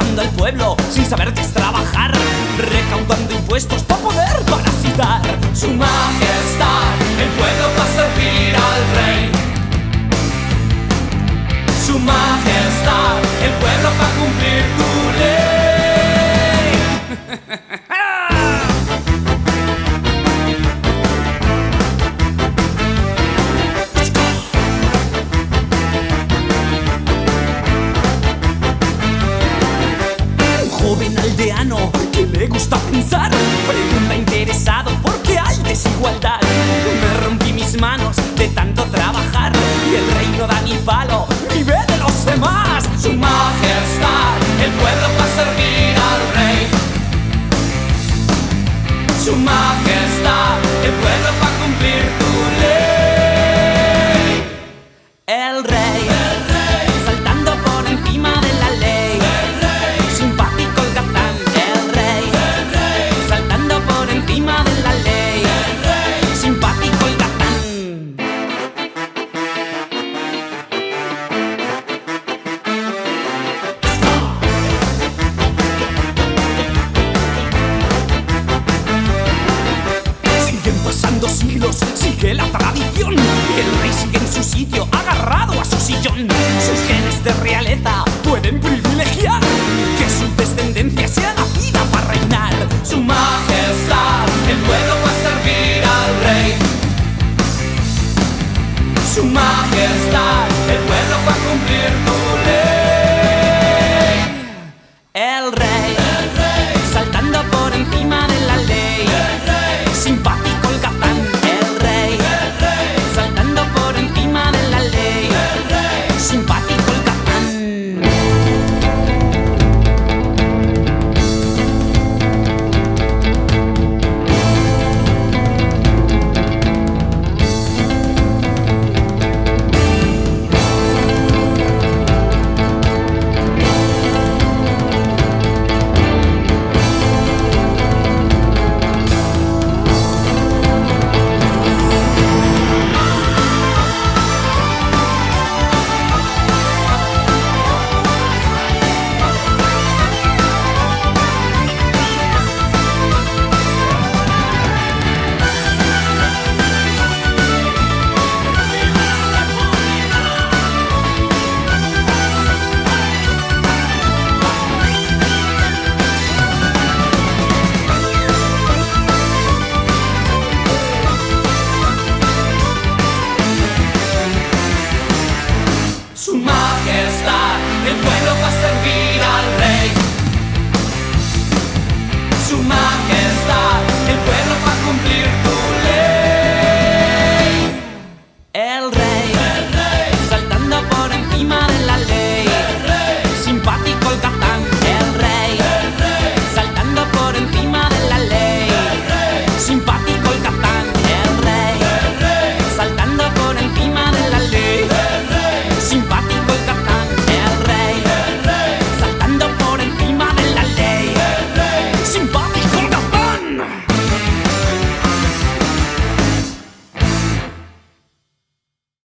salvando al pueblo sin saber qué es trabajar, recaudando impuestos sigue la tradición. y El rey sigue en su sitio, agarrado a su sillón. Sus genes de realeza pueden privilegiar